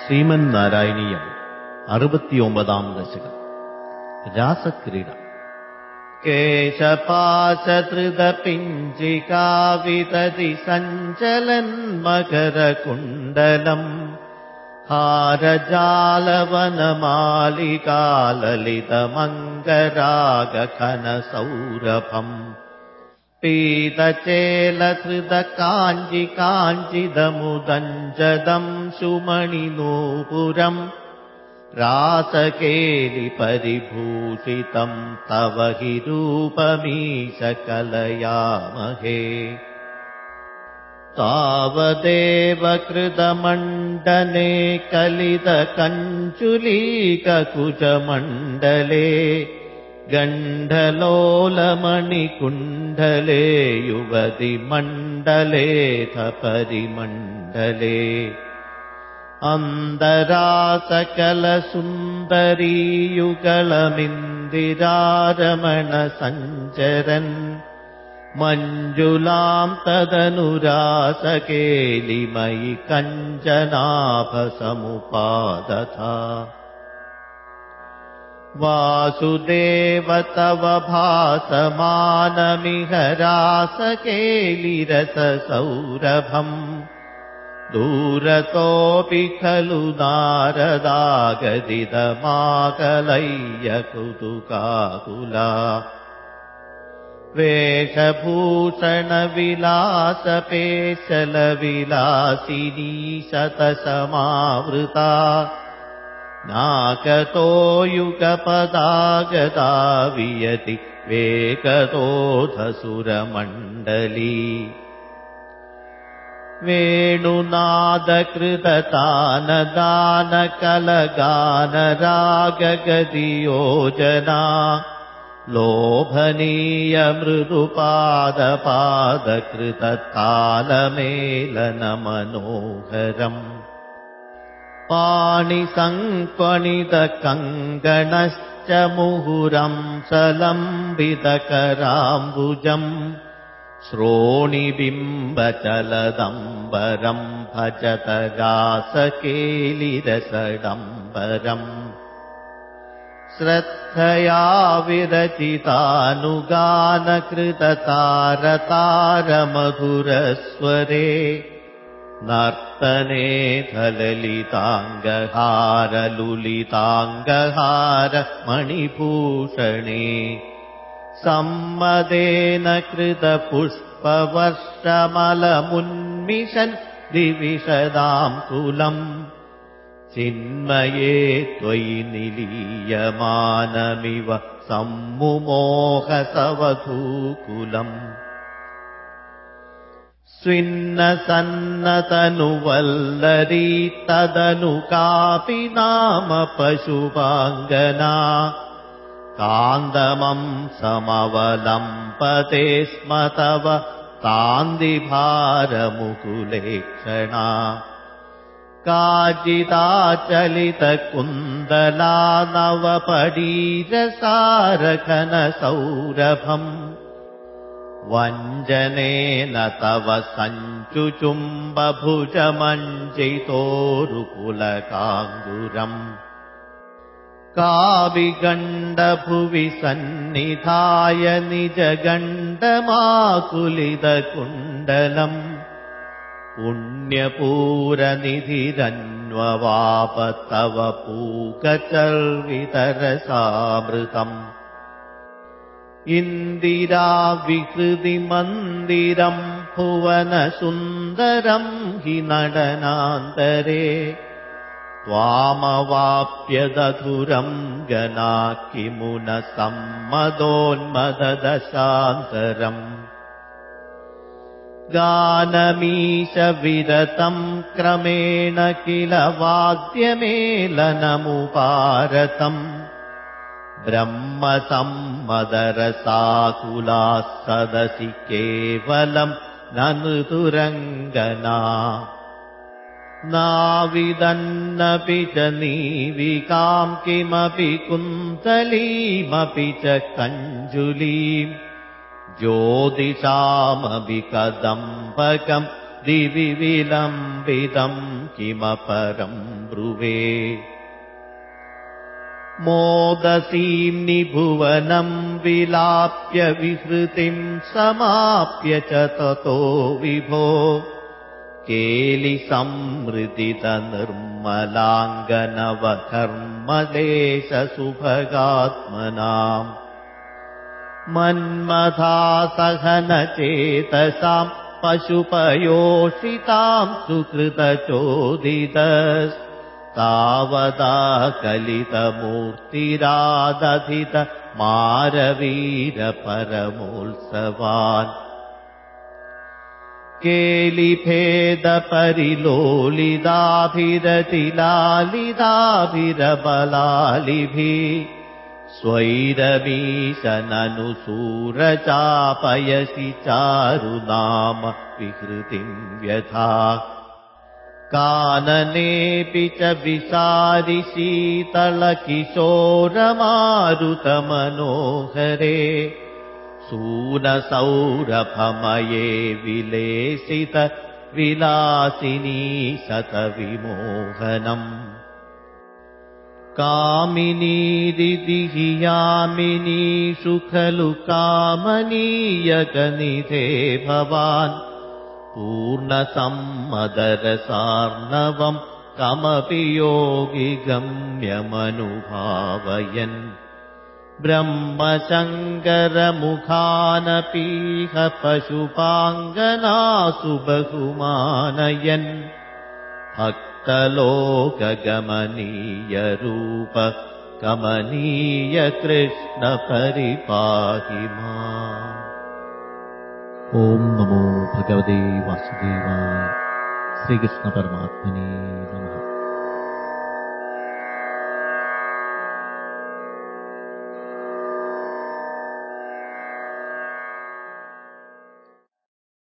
ശ്രീമന്നാരായണീയം അറുപത്തിയൊമ്പതാം ദശകം രാസക്രീഡ केशपाशधृतपिञ्जिकाविदति सञ्चलन्मकरकुण्डलम् हारजालवनमालिकाललितमङ्गरागखनसौरभम् पीतचेलधृतकाञ्जि काञ्चिदमुदञ्जदम् सुमणिनूपुरम् रासकेलिपरिभूषितम् तव हि रूपमीश कलयामहे तावदेव कृतमण्डने कलितकञ्चुलीककुचमण्डले गण्डलोलमणिकुण्डले युवतिमण्डलेऽथ परिमण्डले अन्तरासकलसुन्दरीयुगलमिन्दिरारमणसञ्चरन् मञ्जुलाम् तदनुरासकेलिमयि कञ्चनाभसमुपादथा वासुदेव तव भासमानमिह रासकेलिरससौरभम् दूरतोऽपि खलु नारदागदिदमाकलय्य कुतुकाकुला वेषभूषणविलासपेशलविलासिनी शतसमावृता नाकतो युगपदागदा वियति वेकतोऽधसुरमण्डली वेणुनादकृततानदानकलगानरागगदियोजना लोभनीयमृदुपादपादकृततालमेलनमनोहरम् पाणिसङ्क्वणितकङ्गणश्च मुहुरम् सलम्बितकराम्बुजम् श्रोणिबिम्बचलदम्बरम् भजतरासकेलिरसडम्बरम् श्रद्धया विरचितानुगानकृततारतारमधुरस्वरे नर्तने मणिभूषणे सम्मदेन कृतपुष्पवर्षमलमुन्मिषन् दिविशदाम् कुलम् चिन्मये त्वयि निलीयमानमिव सम्मुमोहसवधूकुलम् स्विन्नसन्नतनुवल्लरी तदनु कापि नाम पशुपाङ्गना। कान्दमम् समवलम्पते स्म तव तान्दिभारमुकुलेक्षणा। काचिदाचलितकुन्दला नवपडीरसारखनसौरभम् वञ्जनेन तव सञ्चुचुम्बभुजमञ्जितोरुकुलकाङ्गुरम् काविगण्डभुवि सन्निधाय निजगण्डमाकुलितकुण्डलम्। पुण्यपूरनिधिरन्ववाप तव पूकचर्वितरसामृतम् इन्दिराविहृदिमन्दिरम् भुवनसुन्दरम् हि नडनान्तरे त्वामवाप्यदधुरम् गना किमुन सम्मदोन्मददशान्तरम् गानमीशविरतम् क्रमेण किल वाद्यमेलनमुपारतम् ब्रह्मसम्मदरसाकुलाः सदसि केवलम् ननुतुरङ्गना नाविदन्नपि च नीविकाम् किमपि कुन्तलीमपि च कञ्जुलीम्। ज्योतिषामपि कदम्बकम् दिवि विलम्बितम् किमपरम् ब्रुवे मोदसीम् निभुवनम् विलाप्य विहृतिम् समाप्य च ततो विभो। केलिसंमृदितनिर्मलाङ्गनवकर्मदेशसुभगात्मनाम् मन्मथासहनचेतसाम् पशुपयोषिताम् सुकृतचोदितस्तावदा कलितमूर्तिरादधित मारवीरपरमोत्सवान् केलिभेदपरिलोलिदाभिरतिलालिदाभिरबलालिभिः स्वैरवीशननुसूरचापयसि चारुनाम विहृतिम् व्यथा काननेऽपि च विसारि शीतलकिशोरमारुतमनोहरे सूनसौरभमये विलेसित विलासिनी शतविमोहनम्। कामिनीदिहि यामिनीषु खलु कामनीयगनिधे भवान् पूर्णसम्मदरसार्णवम् कमपि योगि गम्यमनुभावयन् ब्रह्मशङ्करमुखानपीह पशुपाङ्गनासु बहुमानयन्। भक्तलोकगमनीयरूप कमनीय कृष्ण परिपाहि मा ॐ नमो भगवते वासुदेवाय श्रीकृष्णपरमात्मने नमः